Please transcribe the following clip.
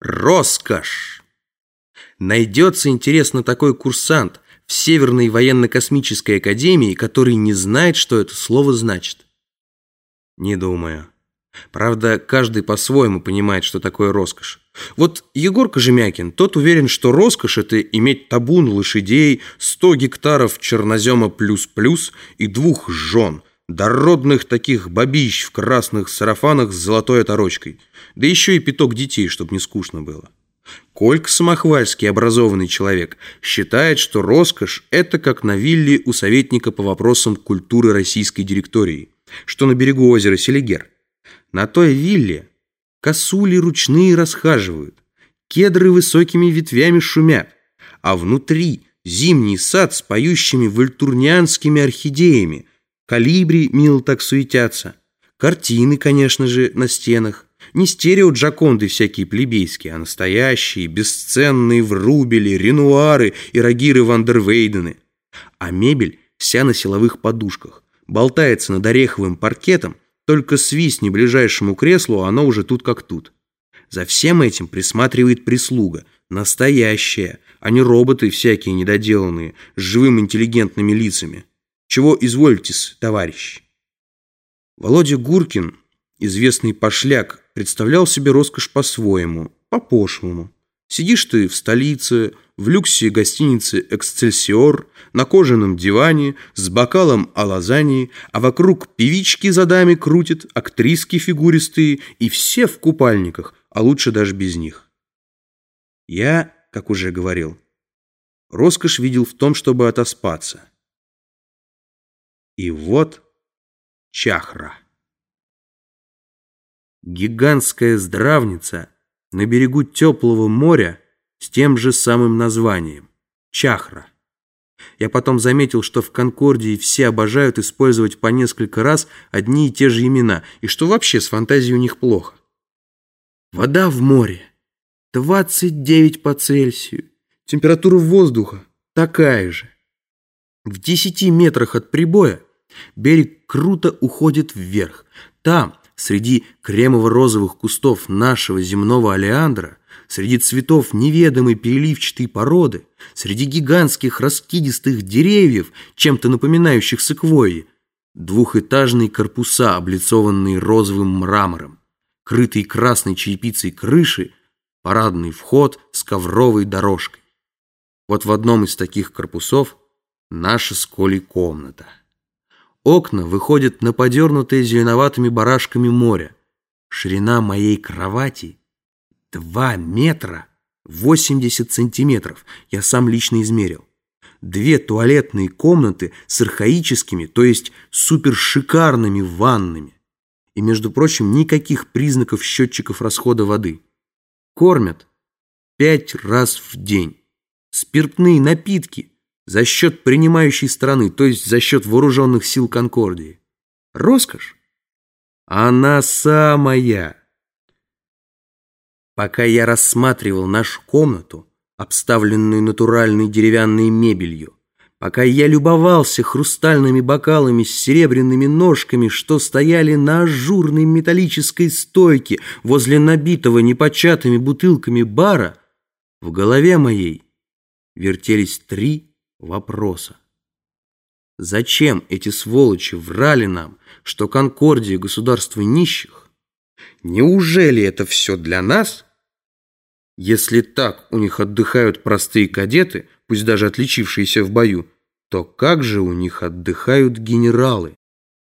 Роскошь! Найдется, интересно, такой курсант в Северной военно-космической академии, который не знает, что это слово значит. Не думаю. Правда, каждый по-своему понимает, что такое роскошь. Вот Егор Кожемякин, тот уверен, что роскошь – это иметь табун лошадей, 100 гектаров чернозема плюс-плюс и двух жен, дородных таких бабищ в красных сарафанах с золотой оторочкой, да еще и пяток детей, чтобы не скучно было. Колька Самохвальский, образованный человек, считает, что роскошь – это как на вилле у советника по вопросам культуры российской директории, что на берегу озера Селигер. На той вилле косули ручные расхаживают, кедры высокими ветвями шумят, а внутри зимний сад с поющими вольтурнианскими орхидеями, калибри мило так суетятся, картины, конечно же, на стенах, не стерео-джаконды всякие плебейские, а настоящие, бесценные врубели, ренуары и рагиры вандервейдены. А мебель вся на силовых подушках, болтается над ореховым паркетом, только свистни ближайшему креслу, а оно уже тут как тут. За всем этим присматривает прислуга, настоящая, а не роботы всякие недоделанные, с живым интеллигентными лицами. Чего извольтесь, товарищ? Володя Гуркин, известный пошляк, представлял себе роскошь по-своему, по-пошлому. Сидишь ты в столице, в люксе гостиницы «Эксцельсиор», на кожаном диване, с бокалом о лазании, а вокруг певички за дами крутят, актриски фигуристые, и все в купальниках, а лучше даже без них. Я, как уже говорил, роскошь видел в том, чтобы отоспаться. И вот чахра. Гигантская здравница на берегу теплого моря с тем же самым названием – Чахра. Я потом заметил, что в Конкордии все обожают использовать по несколько раз одни и те же имена, и что вообще с фантазией у них плохо. Вода в море. 29 по Цельсию. Температура воздуха такая же. В 10 метрах от прибоя берег круто уходит вверх. Там, среди кремово-розовых кустов нашего земного олеандра, среди цветов неведомой переливчатой породы, среди гигантских раскидистых деревьев, чем-то напоминающих секвойи, двухэтажные корпуса, облицованные розовым мрамором, крытые красной черепицей крыши, парадный вход с ковровой дорожкой. Вот в одном из таких корпусов наша с Колей комната. Окна выходят на подернутое зеленоватыми барашками море. Ширина моей кровати — два метра восемьдесят сантиметров. Я сам лично измерил. Две туалетные комнаты с архаическими, то есть супершикарными ваннами. И, между прочим, никаких признаков счетчиков расхода воды. Кормят пять раз в день. Спиртные напитки — за счет принимающей страны, то есть за счет вооруженных сил Конкордии. Роскошь? Она самая. Пока я рассматривал нашу комнату, обставленную натуральной деревянной мебелью, пока я любовался хрустальными бокалами с серебряными ножками, что стояли на ажурной металлической стойке возле набитого непочатыми бутылками бара, в голове моей вертелись три вопроса. Зачем эти сволочи врали нам, что Конкордия – государство нищих? Неужели это все для нас? Если так у них отдыхают простые кадеты, пусть даже отличившиеся в бою, то как же у них отдыхают генералы?